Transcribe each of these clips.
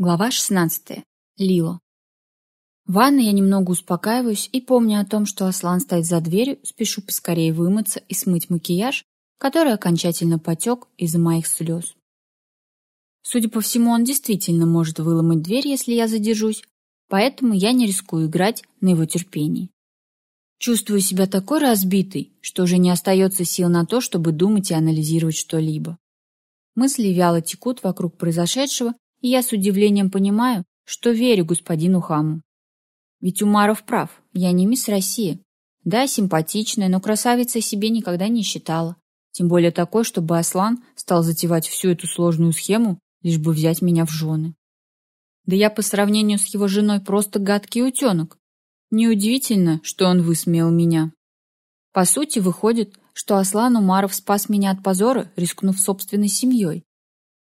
Глава 16. Лила. В ванной я немного успокаиваюсь и, помня о том, что Аслан стоит за дверью, спешу поскорее вымыться и смыть макияж, который окончательно потек из-за моих слез. Судя по всему, он действительно может выломать дверь, если я задержусь, поэтому я не рискую играть на его терпении. Чувствую себя такой разбитой, что уже не остается сил на то, чтобы думать и анализировать что-либо. Мысли вяло текут вокруг произошедшего, и я с удивлением понимаю, что верю господину Хаму. Ведь Умаров прав, я не мисс Россия. Да, симпатичная, но красавицей себе никогда не считала. Тем более такой, чтобы Аслан стал затевать всю эту сложную схему, лишь бы взять меня в жены. Да я по сравнению с его женой просто гадкий утенок. Неудивительно, что он высмеял меня. По сути, выходит, что Аслан Умаров спас меня от позора, рискнув собственной семьей.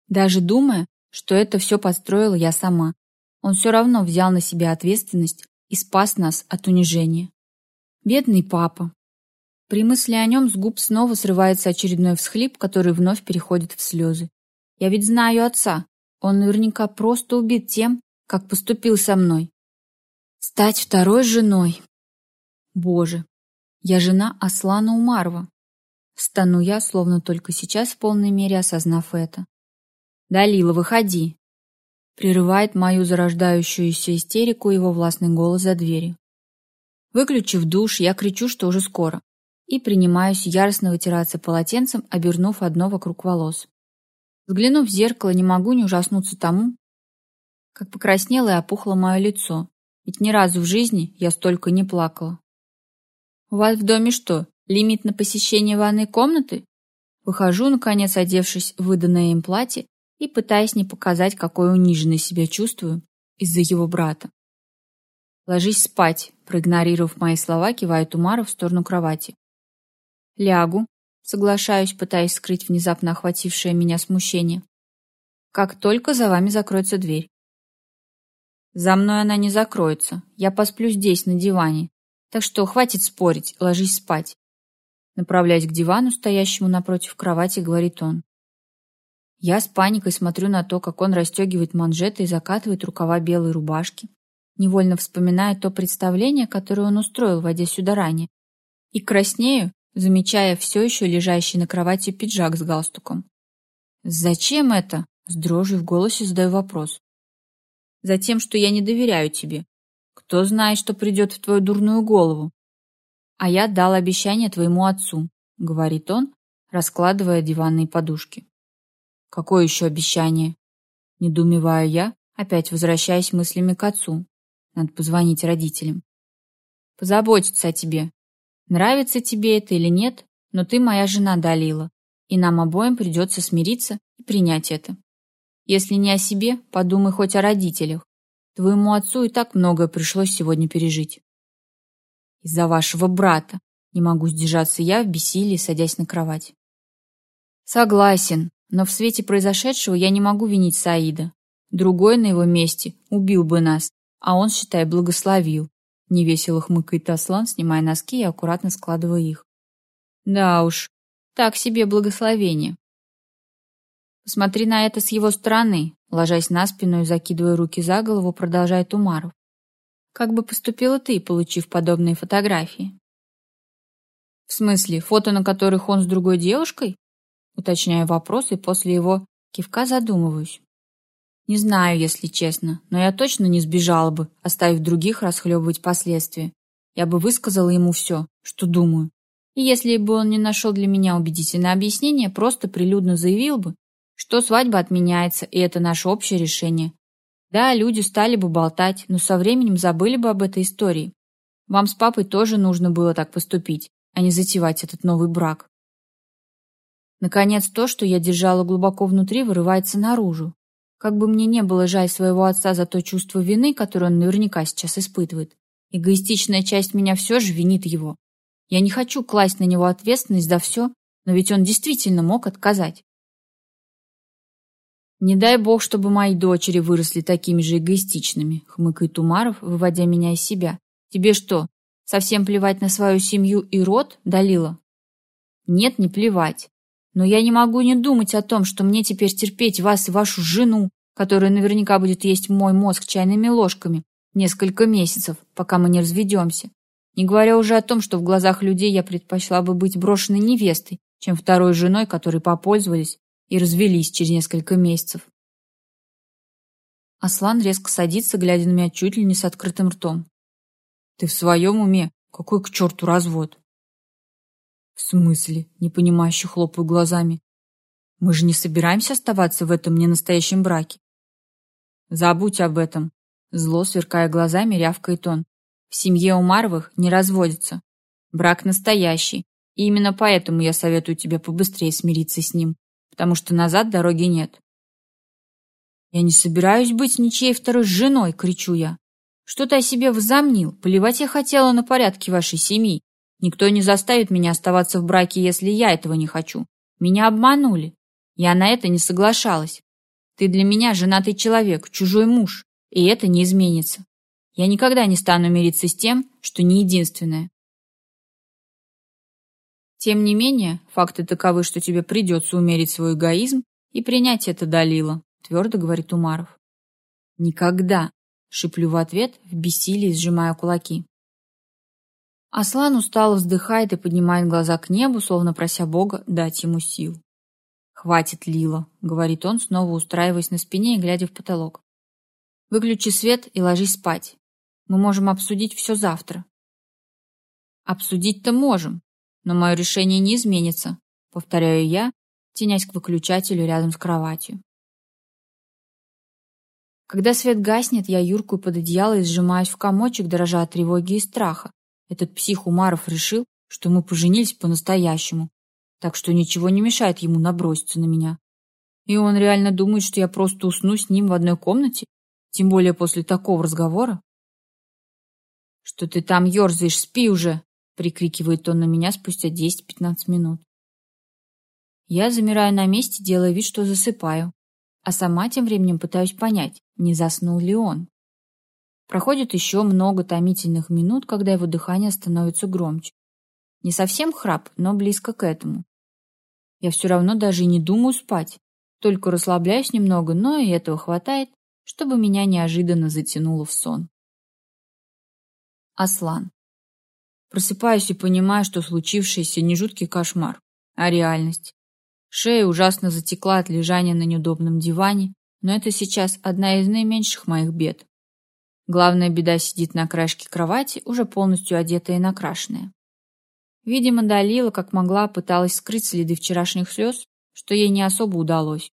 Даже думая, что это все подстроила я сама. Он все равно взял на себя ответственность и спас нас от унижения. Бедный папа. При мысли о нем с губ снова срывается очередной всхлип, который вновь переходит в слезы. Я ведь знаю отца. Он наверняка просто убит тем, как поступил со мной. Стать второй женой. Боже, я жена Аслана Умарова. Стану я, словно только сейчас в полной мере осознав это. «Далила, выходи!» Прерывает мою зарождающуюся истерику его властный голос за дверью. Выключив душ, я кричу, что уже скоро, и принимаюсь яростно вытираться полотенцем, обернув одно вокруг волос. Взглянув в зеркало, не могу не ужаснуться тому, как покраснело и опухло мое лицо, ведь ни разу в жизни я столько не плакала. «У вас в доме что, лимит на посещение ванной комнаты?» Выхожу, наконец, одевшись в выданное им платье, и пытаясь не показать, какой униженной себя чувствую из-за его брата. «Ложись спать», проигнорировав мои слова, кивает Умаров в сторону кровати. «Лягу», соглашаюсь, пытаясь скрыть внезапно охватившее меня смущение. «Как только за вами закроется дверь». «За мной она не закроется. Я посплю здесь, на диване. Так что хватит спорить, ложись спать». Направляясь к дивану, стоящему напротив кровати, говорит он. Я с паникой смотрю на то, как он расстегивает манжеты и закатывает рукава белой рубашки, невольно вспоминая то представление, которое он устроил, войдя сюда ранее, и краснею, замечая все еще лежащий на кровати пиджак с галстуком. «Зачем это?» — с дрожью в голосе задаю вопрос. «Затем, что я не доверяю тебе. Кто знает, что придет в твою дурную голову?» «А я дал обещание твоему отцу», — говорит он, раскладывая диванные подушки. Какое еще обещание? Недоумеваю я, опять возвращаясь мыслями к отцу. Надо позвонить родителям. Позаботиться о тебе. Нравится тебе это или нет, но ты моя жена Далила, и нам обоим придется смириться и принять это. Если не о себе, подумай хоть о родителях. Твоему отцу и так многое пришлось сегодня пережить. Из-за вашего брата. Не могу сдержаться я в бессилии, садясь на кровать. Согласен, но в свете произошедшего я не могу винить Саида. Другой на его месте убил бы нас, а он, считай, благословил. Невесело хмыкает Аслан, снимая носки и аккуратно складывая их. Да уж, так себе благословение. Посмотри на это с его стороны, ложась на спину и закидывая руки за голову, продолжает Умаров. Как бы поступила ты, получив подобные фотографии? В смысле, фото, на которых он с другой девушкой? Уточняю вопрос и после его кивка задумываюсь. Не знаю, если честно, но я точно не сбежала бы, оставив других расхлебывать последствия. Я бы высказала ему все, что думаю. И если бы он не нашел для меня убедительное объяснение, просто прилюдно заявил бы, что свадьба отменяется, и это наше общее решение. Да, люди стали бы болтать, но со временем забыли бы об этой истории. Вам с папой тоже нужно было так поступить, а не затевать этот новый брак. Наконец, то, что я держала глубоко внутри, вырывается наружу. Как бы мне не было жаль своего отца за то чувство вины, которое он наверняка сейчас испытывает, эгоистичная часть меня все же винит его. Я не хочу класть на него ответственность за все, но ведь он действительно мог отказать. «Не дай бог, чтобы мои дочери выросли такими же эгоистичными», — хмыкает Умаров, выводя меня из себя. «Тебе что, совсем плевать на свою семью и род, Далила?» «Нет, не плевать. Но я не могу не думать о том, что мне теперь терпеть вас и вашу жену, которая наверняка будет есть мой мозг чайными ложками несколько месяцев, пока мы не разведемся. Не говоря уже о том, что в глазах людей я предпочла бы быть брошенной невестой, чем второй женой, которой попользовались и развелись через несколько месяцев. Аслан резко садится, глядя на меня чуть ли не с открытым ртом. «Ты в своем уме? Какой к черту развод?» «В смысле?» — непонимающе хлопаю глазами. «Мы же не собираемся оставаться в этом ненастоящем браке». «Забудь об этом», — зло, сверкая глазами, рявкает он. «В семье Умаровых не разводятся. Брак настоящий, и именно поэтому я советую тебе побыстрее смириться с ним, потому что назад дороги нет». «Я не собираюсь быть ничьей второй женой!» — кричу я. «Что ты о себе возомнил? Поливать я хотела на порядке вашей семьи. Никто не заставит меня оставаться в браке, если я этого не хочу. Меня обманули. Я на это не соглашалась. Ты для меня женатый человек, чужой муж, и это не изменится. Я никогда не стану мириться с тем, что не единственное. Тем не менее, факты таковы, что тебе придется умерить свой эгоизм и принять это, Далила, твердо говорит Умаров. Никогда, шиплю в ответ, в бессилии сжимая кулаки. Аслан устало вздыхает и поднимает глаза к небу, словно прося Бога дать ему сил. «Хватит, Лила», — говорит он, снова устраиваясь на спине и глядя в потолок. «Выключи свет и ложись спать. Мы можем обсудить все завтра». «Обсудить-то можем, но мое решение не изменится», — повторяю я, тенясь к выключателю рядом с кроватью. Когда свет гаснет, я юркую под одеяло и сжимаюсь в комочек, дрожа от тревоги и страха. Этот псих Умаров решил, что мы поженились по-настоящему, так что ничего не мешает ему наброситься на меня. И он реально думает, что я просто усну с ним в одной комнате, тем более после такого разговора. «Что ты там ерзаешь? Спи уже!» — прикрикивает он на меня спустя 10-15 минут. Я замираю на месте, делая вид, что засыпаю, а сама тем временем пытаюсь понять, не заснул ли он. Проходит еще много томительных минут, когда его дыхание становится громче. Не совсем храп, но близко к этому. Я все равно даже и не думаю спать, только расслабляюсь немного, но и этого хватает, чтобы меня неожиданно затянуло в сон. Аслан. Просыпаюсь и понимаю, что случившееся не жуткий кошмар, а реальность. Шея ужасно затекла от лежания на неудобном диване, но это сейчас одна из наименьших моих бед. Главная беда сидит на краешке кровати, уже полностью одетая и накрашенная. Видимо, Далила, как могла, пыталась скрыть следы вчерашних слез, что ей не особо удалось.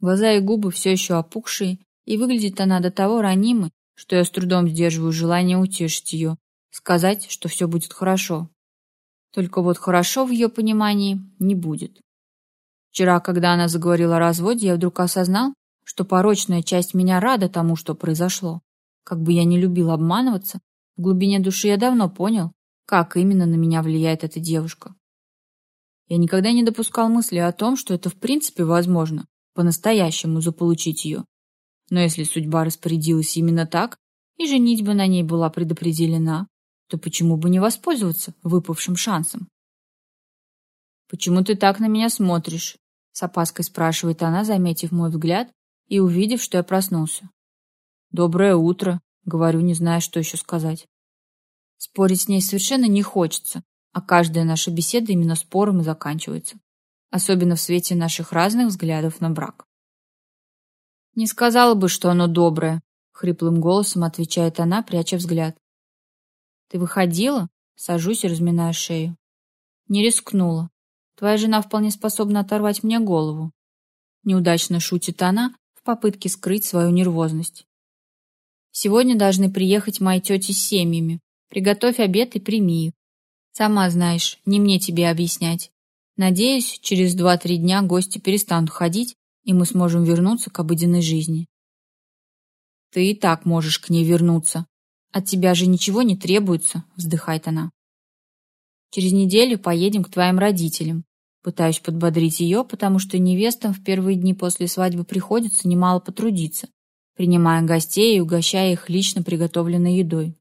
Глаза и губы все еще опухшие, и выглядит она до того ранимой, что я с трудом сдерживаю желание утешить ее, сказать, что все будет хорошо. Только вот хорошо в ее понимании не будет. Вчера, когда она заговорила о разводе, я вдруг осознал, что порочная часть меня рада тому, что произошло. Как бы я не любил обманываться, в глубине души я давно понял, как именно на меня влияет эта девушка. Я никогда не допускал мысли о том, что это в принципе возможно, по-настоящему заполучить ее. Но если судьба распорядилась именно так, и женитьба на ней была предопределена, то почему бы не воспользоваться выпавшим шансом? «Почему ты так на меня смотришь?» — с опаской спрашивает она, заметив мой взгляд и увидев, что я проснулся. «Доброе утро», — говорю, не зная, что еще сказать. Спорить с ней совершенно не хочется, а каждая наша беседа именно спором и заканчивается. Особенно в свете наших разных взглядов на брак. «Не сказала бы, что оно доброе», — хриплым голосом отвечает она, пряча взгляд. «Ты выходила?» — сажусь и разминаю шею. «Не рискнула. Твоя жена вполне способна оторвать мне голову». Неудачно шутит она, в попытке скрыть свою нервозность. Сегодня должны приехать мои тети с семьями. Приготовь обед и прими их. Сама знаешь, не мне тебе объяснять. Надеюсь, через два-три дня гости перестанут ходить, и мы сможем вернуться к обыденной жизни. Ты и так можешь к ней вернуться. От тебя же ничего не требуется, вздыхает она. Через неделю поедем к твоим родителям. Пытаюсь подбодрить ее, потому что невестам в первые дни после свадьбы приходится немало потрудиться, принимая гостей и угощая их лично приготовленной едой.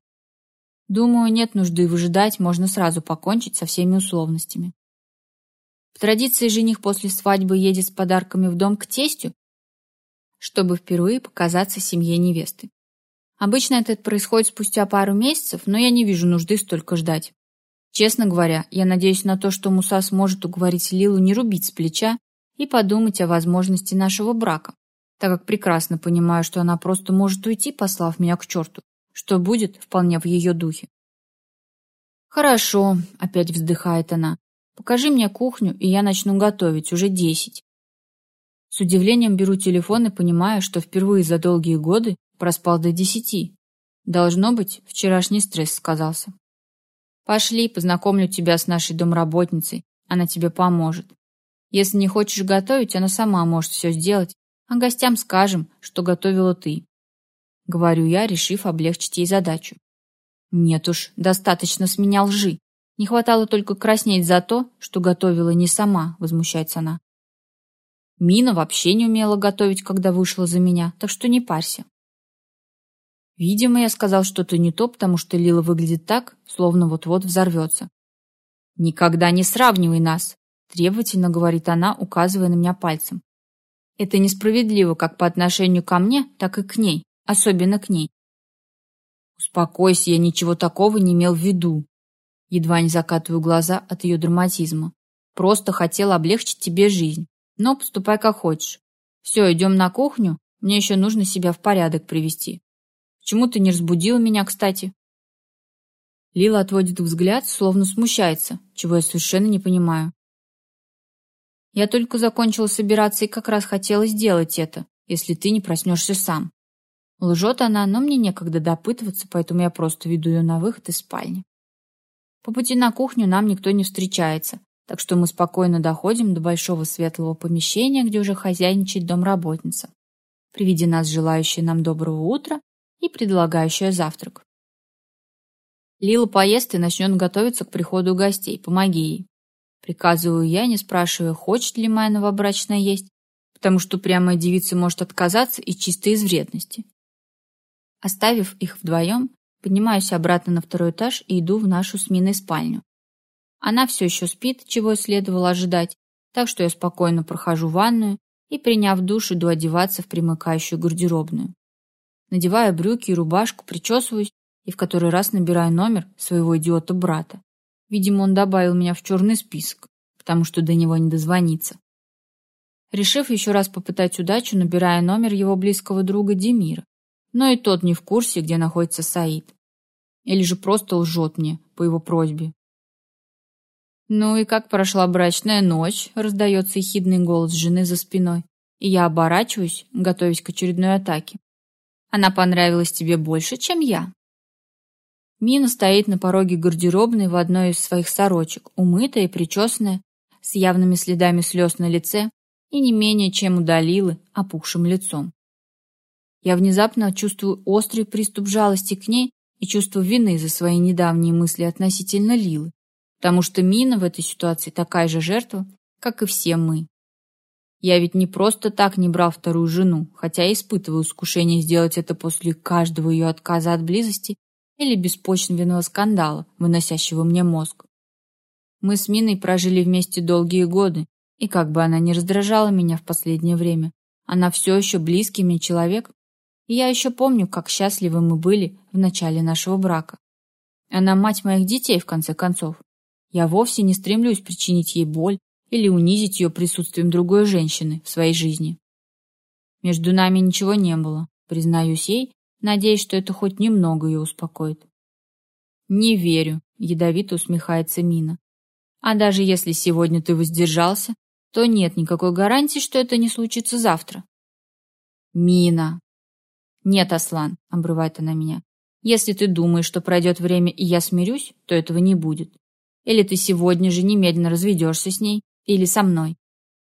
Думаю, нет нужды выжидать, можно сразу покончить со всеми условностями. В традиции жених после свадьбы едет с подарками в дом к тестю. чтобы впервые показаться семье невесты. Обычно это происходит спустя пару месяцев, но я не вижу нужды столько ждать. Честно говоря, я надеюсь на то, что Муса сможет уговорить Лилу не рубить с плеча и подумать о возможности нашего брака, так как прекрасно понимаю, что она просто может уйти, послав меня к черту, что будет вполне в ее духе. «Хорошо», — опять вздыхает она, — «покажи мне кухню, и я начну готовить, уже десять». С удивлением беру телефон и понимаю, что впервые за долгие годы проспал до десяти. Должно быть, вчерашний стресс сказался. Пошли, познакомлю тебя с нашей домработницей, она тебе поможет. Если не хочешь готовить, она сама может все сделать, а гостям скажем, что готовила ты. Говорю я, решив облегчить ей задачу. Нет уж, достаточно с меня лжи. Не хватало только краснеть за то, что готовила не сама, возмущается она. Мина вообще не умела готовить, когда вышла за меня, так что не парься. Видимо, я сказал что-то не то, потому что Лила выглядит так, словно вот-вот взорвется. «Никогда не сравнивай нас!» – требовательно говорит она, указывая на меня пальцем. «Это несправедливо как по отношению ко мне, так и к ней, особенно к ней». «Успокойся, я ничего такого не имел в виду». Едва не закатываю глаза от ее драматизма. «Просто хотел облегчить тебе жизнь. Но поступай как хочешь. Все, идем на кухню, мне еще нужно себя в порядок привести». Почему ты не разбудила меня, кстати?» Лила отводит взгляд, словно смущается, чего я совершенно не понимаю. «Я только закончила собираться и как раз хотела сделать это, если ты не проснешься сам». Лжет она, но мне некогда допытываться, поэтому я просто веду ее на выход из спальни. По пути на кухню нам никто не встречается, так что мы спокойно доходим до большого светлого помещения, где уже хозяйничает домработница. При виде нас желающая нам доброго утра, и предлагающая завтрак. Лила поест и начнет готовиться к приходу гостей. Помоги ей. Приказываю я, не спрашивая, хочет ли моя новобрачная есть, потому что прямая девица может отказаться и чисто из вредности. Оставив их вдвоем, поднимаюсь обратно на второй этаж и иду в нашу с Миной спальню. Она все еще спит, чего следовало ожидать, так что я спокойно прохожу ванную и, приняв душ, иду одеваться в примыкающую гардеробную надеваю брюки и рубашку, причесываюсь и в который раз набираю номер своего идиота-брата. Видимо, он добавил меня в черный список, потому что до него не дозвониться. Решив еще раз попытать удачу, набираю номер его близкого друга Демира. Но и тот не в курсе, где находится Саид. Или же просто лжет мне по его просьбе. «Ну и как прошла брачная ночь?» — раздается ехидный голос жены за спиной. И я оборачиваюсь, готовясь к очередной атаке. Она понравилась тебе больше, чем я. Мина стоит на пороге гардеробной в одной из своих сорочек, умытая и причесанная, с явными следами слез на лице и не менее чем у Далилы опухшим лицом. Я внезапно чувствую острый приступ жалости к ней и чувство вины за свои недавние мысли относительно Лилы, потому что Мина в этой ситуации такая же жертва, как и все мы. Я ведь не просто так не брал вторую жену, хотя испытываю искушение сделать это после каждого ее отказа от близости или беспочвенного скандала, выносящего мне мозг. Мы с Миной прожили вместе долгие годы, и как бы она ни раздражала меня в последнее время, она все еще близкий мне человек, и я еще помню, как счастливы мы были в начале нашего брака. Она мать моих детей, в конце концов. Я вовсе не стремлюсь причинить ей боль или унизить ее присутствием другой женщины в своей жизни. Между нами ничего не было, признаюсь ей, надеясь, что это хоть немного ее успокоит. «Не верю», — ядовито усмехается Мина. «А даже если сегодня ты воздержался, то нет никакой гарантии, что это не случится завтра». «Мина!» «Нет, Аслан», — обрывает она меня. «Если ты думаешь, что пройдет время и я смирюсь, то этого не будет. Или ты сегодня же немедленно разведешься с ней, или со мной.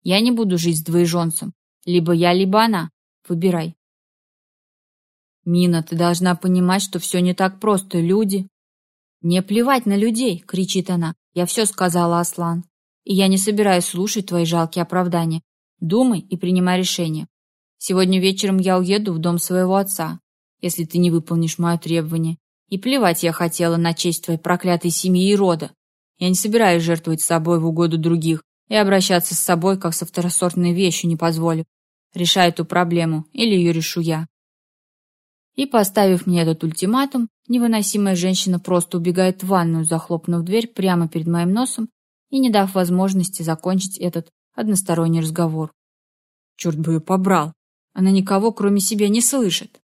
Я не буду жить с двоеженцем. Либо я, либо она. Выбирай. Мина, ты должна понимать, что все не так просто. Люди... Не плевать на людей, кричит она. Я все сказала, Аслан. И я не собираюсь слушать твои жалкие оправдания. Думай и принимай решение. Сегодня вечером я уеду в дом своего отца, если ты не выполнишь мое требование. И плевать я хотела на честь твоей проклятой семьи и рода. Я не собираюсь жертвовать собой в угоду других, и обращаться с собой, как со второсортной вещью, не позволю. Решай эту проблему, или ее решу я. И, поставив мне этот ультиматум, невыносимая женщина просто убегает в ванную, захлопнув дверь прямо перед моим носом и не дав возможности закончить этот односторонний разговор. Черт бы ее побрал. Она никого, кроме себя, не слышит.